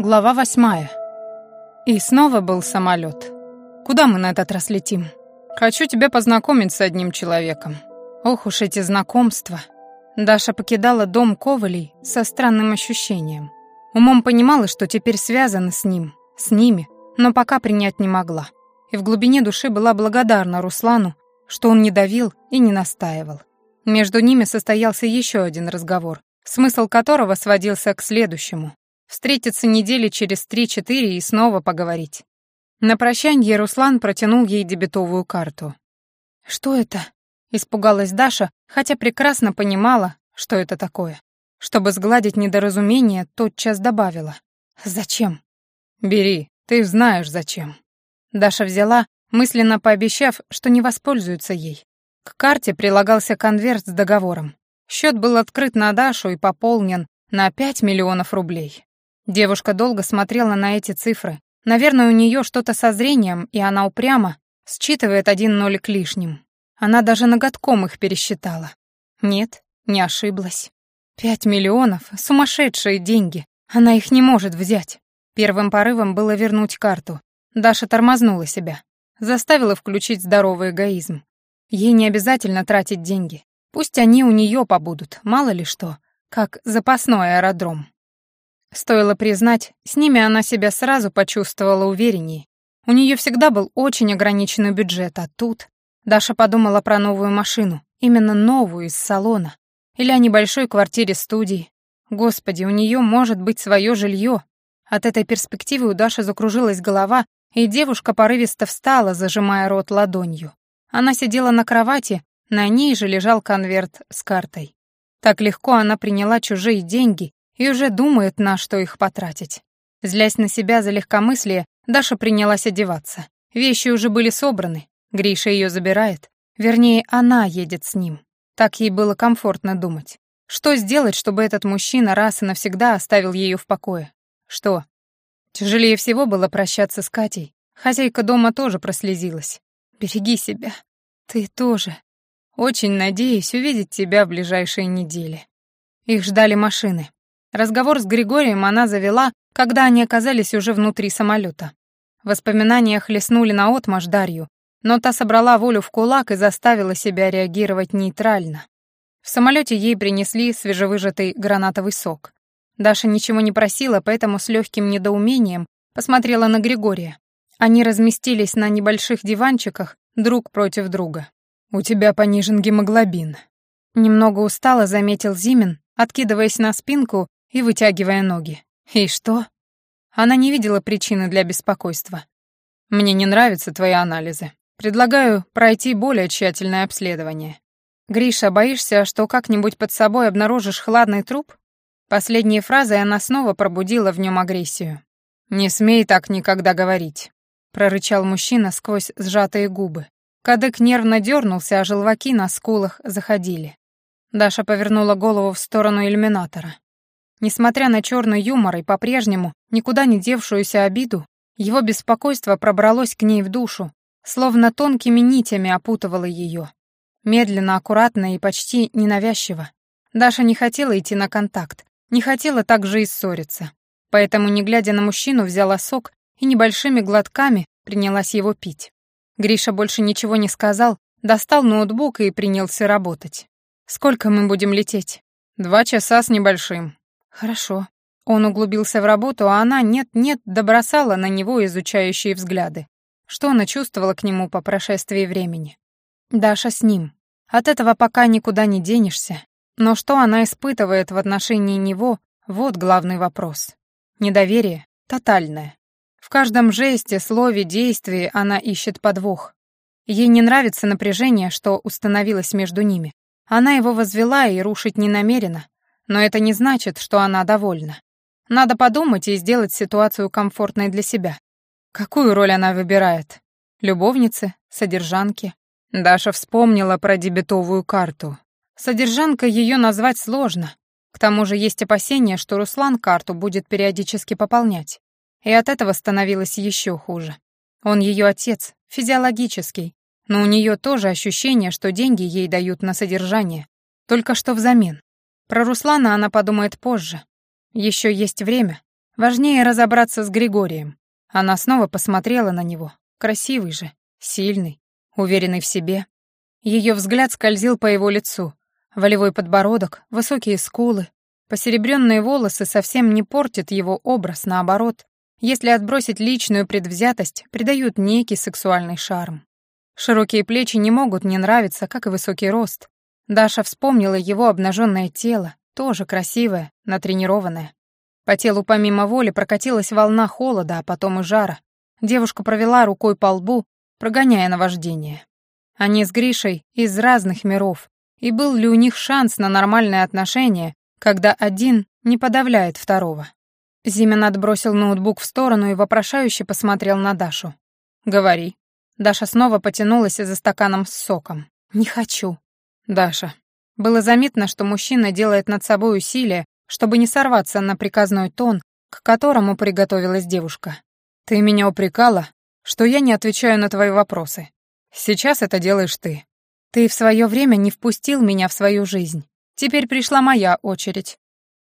Глава восьмая. И снова был самолет. Куда мы на этот раз летим? Хочу тебя познакомить с одним человеком. Ох уж эти знакомства. Даша покидала дом Ковалей со странным ощущением. Умом понимала, что теперь связана с ним, с ними, но пока принять не могла. И в глубине души была благодарна Руслану, что он не давил и не настаивал. Между ними состоялся еще один разговор, смысл которого сводился к следующему. Встретиться недели через три-четыре и снова поговорить. На прощанье Руслан протянул ей дебетовую карту. «Что это?» — испугалась Даша, хотя прекрасно понимала, что это такое. Чтобы сгладить недоразумение, тотчас добавила. «Зачем?» «Бери, ты знаешь зачем». Даша взяла, мысленно пообещав, что не воспользуется ей. К карте прилагался конверт с договором. Счет был открыт на Дашу и пополнен на 5 миллионов рублей. Девушка долго смотрела на эти цифры. Наверное, у нее что-то со зрением, и она упрямо считывает один нолик лишним. Она даже ноготком их пересчитала. Нет, не ошиблась. Пять миллионов — сумасшедшие деньги. Она их не может взять. Первым порывом было вернуть карту. Даша тормознула себя. Заставила включить здоровый эгоизм. Ей не обязательно тратить деньги. Пусть они у нее побудут, мало ли что, как запасной аэродром. Стоило признать, с ними она себя сразу почувствовала увереннее. У нее всегда был очень ограниченный бюджет, а тут... Даша подумала про новую машину, именно новую, из салона. Или о небольшой квартире-студии. Господи, у нее может быть свое жилье. От этой перспективы у Даши закружилась голова, и девушка порывисто встала, зажимая рот ладонью. Она сидела на кровати, на ней же лежал конверт с картой. Так легко она приняла чужие деньги и уже думает, на что их потратить. Злясь на себя за легкомыслие, Даша принялась одеваться. Вещи уже были собраны, Гриша ее забирает. Вернее, она едет с ним. Так ей было комфортно думать. Что сделать, чтобы этот мужчина раз и навсегда оставил ее в покое? Что? Тяжелее всего было прощаться с Катей. Хозяйка дома тоже прослезилась. «Береги себя. Ты тоже. Очень надеюсь увидеть тебя в ближайшие недели». Их ждали машины. Разговор с Григорием она завела, когда они оказались уже внутри самолета. Воспоминания хлестнули наотмашь Дарью, но та собрала волю в кулак и заставила себя реагировать нейтрально. В самолете ей принесли свежевыжатый гранатовый сок. Даша ничего не просила, поэтому с легким недоумением посмотрела на Григория. Они разместились на небольших диванчиках друг против друга. «У тебя понижен гемоглобин». Немного устало заметил Зимин, откидываясь на спинку и вытягивая ноги. И что? Она не видела причины для беспокойства. Мне не нравятся твои анализы. Предлагаю пройти более тщательное обследование. Гриша, боишься, что как-нибудь под собой обнаружишь хладный труп? Последней фразой она снова пробудила в нем агрессию. «Не смей так никогда говорить», — прорычал мужчина сквозь сжатые губы. Кадык нервно дернулся, а желваки на скулах заходили. Даша повернула голову в сторону иллюминатора. Несмотря на черный юмор и по-прежнему никуда не девшуюся обиду, его беспокойство пробралось к ней в душу, словно тонкими нитями опутывало ее. Медленно, аккуратно и почти ненавязчиво. Даша не хотела идти на контакт, не хотела также и ссориться. Поэтому, не глядя на мужчину, взяла сок и небольшими глотками принялась его пить. Гриша больше ничего не сказал, достал ноутбук и принялся работать. «Сколько мы будем лететь?» «Два часа с небольшим», «Хорошо». Он углубился в работу, а она нет-нет добросала на него изучающие взгляды. Что она чувствовала к нему по прошествии времени? Даша с ним. От этого пока никуда не денешься. Но что она испытывает в отношении него, вот главный вопрос. Недоверие тотальное. В каждом жесте, слове, действии она ищет подвох. Ей не нравится напряжение, что установилось между ними. Она его возвела и рушить не намерена, но это не значит, что она довольна. Надо подумать и сделать ситуацию комфортной для себя. Какую роль она выбирает? Любовницы? Содержанки? Даша вспомнила про дебетовую карту. Содержанка ее назвать сложно. К тому же есть опасения, что Руслан карту будет периодически пополнять. И от этого становилось еще хуже. Он ее отец, физиологический, но у нее тоже ощущение, что деньги ей дают на содержание, только что взамен. Про Руслана она подумает позже. Еще есть время. Важнее разобраться с Григорием. Она снова посмотрела на него. Красивый же, сильный, уверенный в себе. Ее взгляд скользил по его лицу. Волевой подбородок, высокие скулы, посеребренные волосы совсем не портят его образ, наоборот. Если отбросить личную предвзятость, придают некий сексуальный шарм. Широкие плечи не могут не нравиться, как и высокий рост. Даша вспомнила его обнаженное тело, тоже красивое, натренированное. По телу помимо воли прокатилась волна холода, а потом и жара. Девушка провела рукой по лбу, прогоняя наваждение. Они с Гришей из разных миров, и был ли у них шанс на нормальные отношения, когда один не подавляет второго. Зимин отбросил ноутбук в сторону и вопрошающе посмотрел на Дашу. «Говори». Даша снова потянулась за стаканом с соком. «Не хочу». «Даша». Было заметно, что мужчина делает над собой усилие, чтобы не сорваться на приказной тон, к которому приготовилась девушка. «Ты меня упрекала, что я не отвечаю на твои вопросы. Сейчас это делаешь ты. Ты в свое время не впустил меня в свою жизнь. Теперь пришла моя очередь».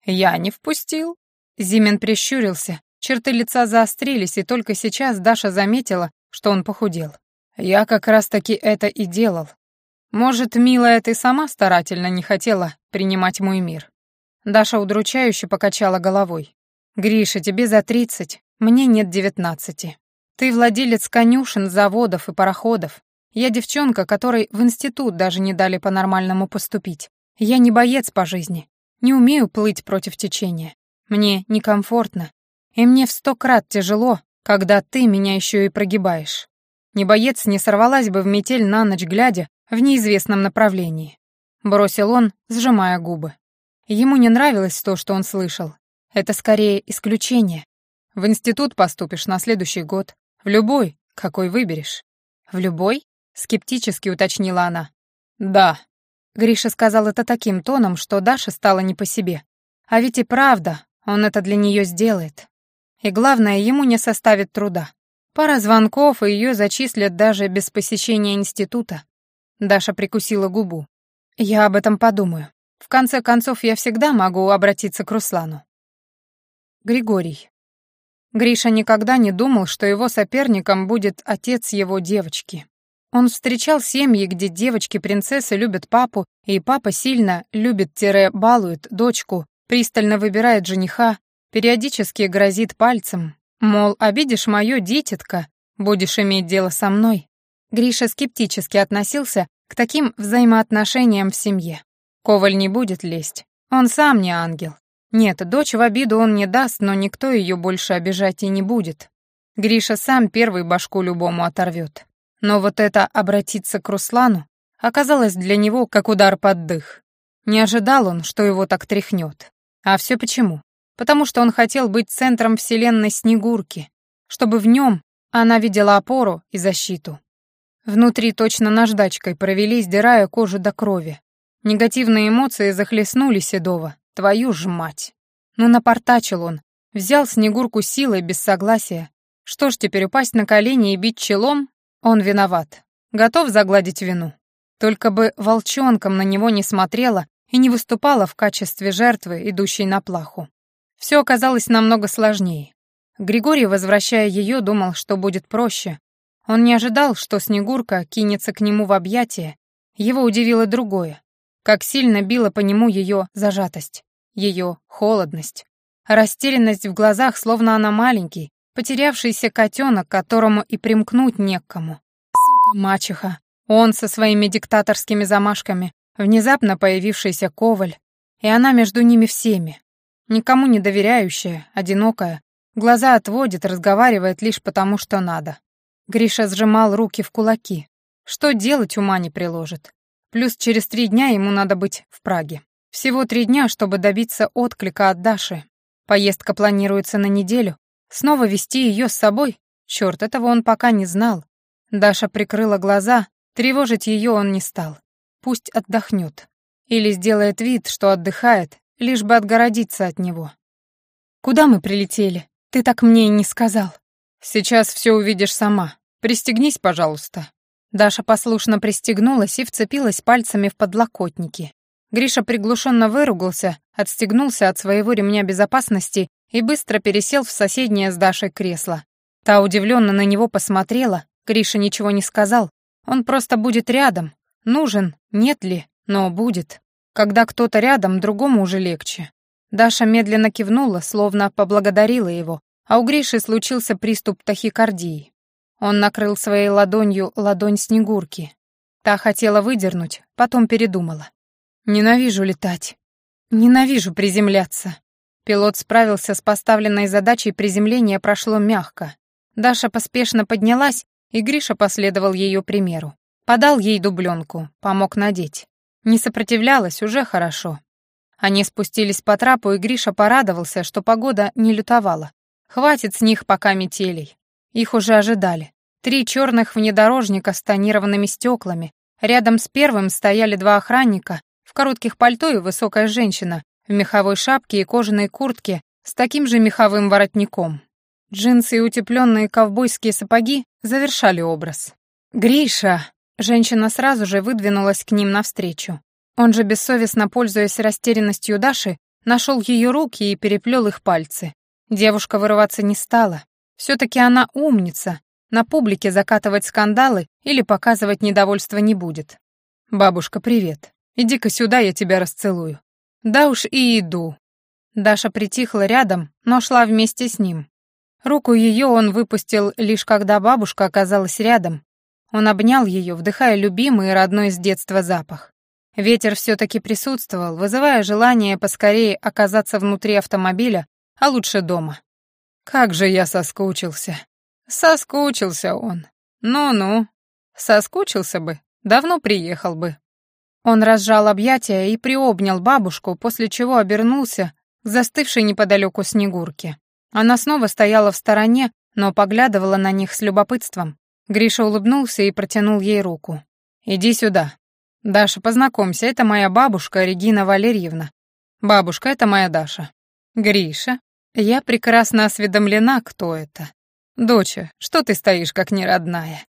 «Я не впустил?» Зимин прищурился, черты лица заострились, и только сейчас Даша заметила, что он похудел. «Я как раз-таки это и делал. Может, милая, ты сама старательно не хотела принимать мой мир?» Даша удручающе покачала головой. «Гриша, тебе за тридцать, мне нет девятнадцати. Ты владелец конюшен, заводов и пароходов. Я девчонка, которой в институт даже не дали по-нормальному поступить. Я не боец по жизни, не умею плыть против течения. Мне некомфортно, и мне в сто крат тяжело, когда ты меня еще и прогибаешь. Не боец не сорвалась бы в метель на ночь глядя в неизвестном направлении. Бросил он, сжимая губы. Ему не нравилось то, что он слышал. Это скорее исключение. В институт поступишь на следующий год. В любой, какой выберешь. В любой? Скептически уточнила она. Да. Гриша сказал это таким тоном, что Даша стала не по себе. А ведь и правда, он это для нее сделает. И главное, ему не составит труда. Пара звонков, и ее зачислят даже без посещения института. Даша прикусила губу. Я об этом подумаю. В конце концов, я всегда могу обратиться к Руслану. Григорий. Гриша никогда не думал, что его соперником будет отец его девочки. Он встречал семьи, где девочки-принцессы любят папу, и папа сильно любит-балует дочку, пристально выбирает жениха, периодически грозит пальцем, мол, обидишь мою дитятка, будешь иметь дело со мной. Гриша скептически относился к таким взаимоотношениям в семье. Коваль не будет лезть. Он сам не ангел. Нет, дочь в обиду он не даст, но никто ее больше обижать и не будет. Гриша сам первый башку любому оторвет. Но вот это обратиться к Руслану оказалось для него как удар под дых. Не ожидал он, что его так тряхнет. А все почему? Потому что он хотел быть центром вселенной Снегурки, чтобы в нем она видела опору и защиту. Внутри точно наждачкой провели, сдирая кожу до крови. Негативные эмоции захлестнули Седова. Твою ж мать. Ну напортачил он. Взял Снегурку силой без согласия. Что ж теперь упасть на колени и бить челом? Он виноват. Готов загладить вину. Только бы волчонком на него не смотрела и не выступала в качестве жертвы, идущей на плаху. Все оказалось намного сложнее. Григорий, возвращая ее, думал, что будет проще. Он не ожидал, что Снегурка кинется к нему в объятия. Его удивило другое. Как сильно била по нему ее зажатость, ее холодность. Растерянность в глазах, словно она маленький, потерявшийся котенок, которому и примкнуть не к кому. Сука, мачеха. Он со своими диктаторскими замашками, внезапно появившийся Коваль, и она между ними всеми. Никому не доверяющая, одинокая, глаза отводит, разговаривает лишь потому, что надо. Гриша сжимал руки в кулаки. Что делать, ума не приложит. Плюс через три дня ему надо быть в Праге. Всего три дня, чтобы добиться отклика от Даши. Поездка планируется на неделю. Снова вести ее с собой? Черт, этого он пока не знал. Даша прикрыла глаза, тревожить ее он не стал. Пусть отдохнет. Или сделает вид, что отдыхает, лишь бы отгородиться от него. «Куда мы прилетели? Ты так мне и не сказал». «Сейчас все увидишь сама. Пристегнись, пожалуйста». Даша послушно пристегнулась и вцепилась пальцами в подлокотники. Гриша приглушенно выругался, отстегнулся от своего ремня безопасности и быстро пересел в соседнее с Дашей кресло. Та удивленно на него посмотрела, Гриша ничего не сказал. Он просто будет рядом. Нужен, нет ли, но будет. Когда кто-то рядом, другому уже легче. Даша медленно кивнула, словно поблагодарила его, а у Гриши случился приступ тахикардии. Он накрыл своей ладонью ладонь Снегурки. Та хотела выдернуть, потом передумала. «Ненавижу летать. Ненавижу приземляться». Пилот справился с поставленной задачей, приземление прошло мягко. Даша поспешно поднялась, и Гриша последовал ее примеру. Подал ей дубленку, помог надеть. Не сопротивлялась, уже хорошо. Они спустились по трапу, и Гриша порадовался, что погода не лютовала. Хватит с них пока метелей. Их уже ожидали. Три черных внедорожника с тонированными стеклами. Рядом с первым стояли два охранника, в коротких пальто и высокая женщина, в меховой шапке и кожаной куртке с таким же меховым воротником. Джинсы и утепленные ковбойские сапоги завершали образ. «Гриша!» Женщина сразу же выдвинулась к ним навстречу. Он же, бессовестно пользуясь растерянностью Даши, нашел ее руки и переплел их пальцы. Девушка вырываться не стала. Все-таки она умница. На публике закатывать скандалы или показывать недовольство не будет. «Бабушка, привет. Иди-ка сюда, я тебя расцелую». «Да уж и иду». Даша притихла рядом, но шла вместе с ним. Руку ее он выпустил лишь когда бабушка оказалась рядом. Он обнял ее, вдыхая любимый и родной с детства запах. Ветер все-таки присутствовал, вызывая желание поскорее оказаться внутри автомобиля, а лучше дома. Как же я соскучился. Соскучился он. Ну-ну. Соскучился бы, давно приехал бы. Он разжал объятия и приобнял бабушку, после чего обернулся к застывшей неподалеку Снегурке. Она снова стояла в стороне, но поглядывала на них с любопытством. Гриша улыбнулся и протянул ей руку. «Иди сюда. Даша, познакомься, это моя бабушка Регина Валерьевна. Бабушка, это моя Даша. Гриша, я прекрасно осведомлена, кто это. Доча, что ты стоишь, как неродная?»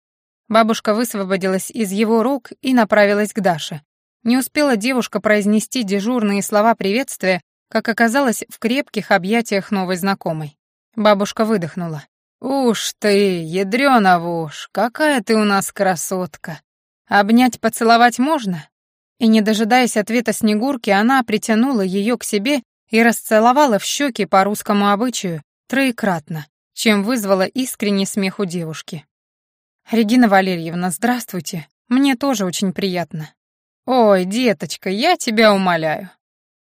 Бабушка высвободилась из его рук и направилась к Даше. Не успела девушка произнести дежурные слова приветствия, как оказалось в крепких объятиях новой знакомой. Бабушка выдохнула. «Уж ты, ядрёна уж, какая ты у нас красотка! Обнять, поцеловать можно?» И, не дожидаясь ответа Снегурки, она притянула ее к себе и расцеловала в щеки по русскому обычаю троекратно, чем вызвала искренний смех у девушки. «Регина Валерьевна, здравствуйте. Мне тоже очень приятно. «Ой, деточка, я тебя умоляю.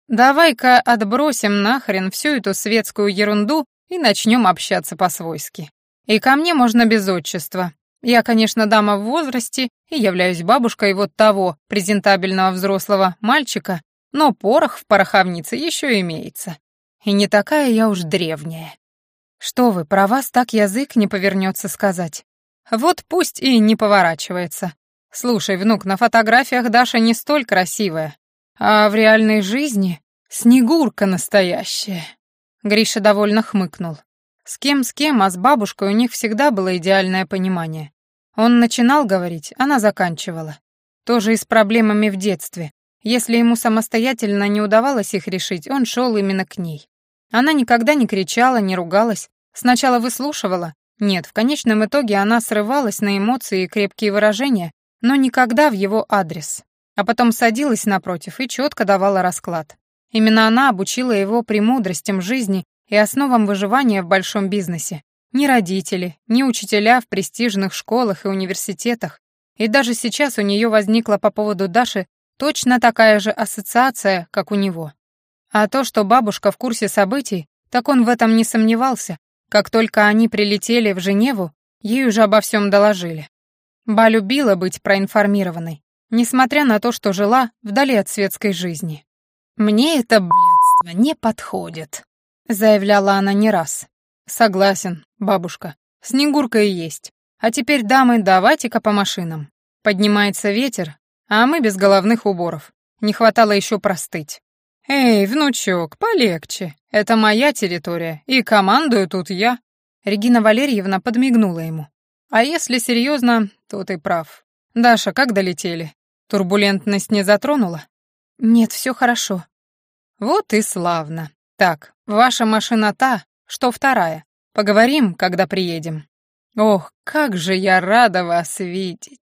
Давай-ка отбросим нахрен всю эту светскую ерунду и начнем общаться по-свойски. И ко мне можно без отчества. Я, конечно, дама в возрасте и являюсь бабушкой вот того презентабельного взрослого мальчика, но порох в пороховнице еще имеется. И не такая я уж древняя. Что вы, про вас так язык не повернется сказать. Вот пусть и не поворачивается. «Слушай, внук, на фотографиях Даша не столь красивая, а в реальной жизни снегурка настоящая». Гриша довольно хмыкнул. С кем с кем, а с бабушкой у них всегда было идеальное понимание. Он начинал говорить, она заканчивала. Тоже и с проблемами в детстве. Если ему самостоятельно не удавалось их решить, он шел именно к ней. Она никогда не кричала, не ругалась. Сначала выслушивала. Нет, в конечном итоге она срывалась на эмоции и крепкие выражения, но никогда в его адрес. А потом садилась напротив и четко давала расклад. Именно она обучила его премудростям жизни и основам выживания в большом бизнесе. Ни родители, ни учителя в престижных школах и университетах. И даже сейчас у нее возникла по поводу Даши точно такая же ассоциация, как у него. А то, что бабушка в курсе событий, так он в этом не сомневался. Как только они прилетели в Женеву, ей уже обо всем доложили. Ба любила быть проинформированной, несмотря на то, что жила вдали от светской жизни. «Мне это блядство не подходит», — заявляла она не раз. «Согласен, бабушка. Снегурка и есть. А теперь, дамы, давайте-ка по машинам. Поднимается ветер, а мы без головных уборов. Не хватало еще простыть. Эй, внучок, полегче. Это моя территория, и командую тут я». Регина Валерьевна подмигнула ему. А если серьезно, то ты прав. Даша, как долетели? Турбулентность не затронула? Нет, все хорошо. Вот и славно. Так, ваша машина та, что вторая. Поговорим, когда приедем. Ох, как же я рада вас видеть.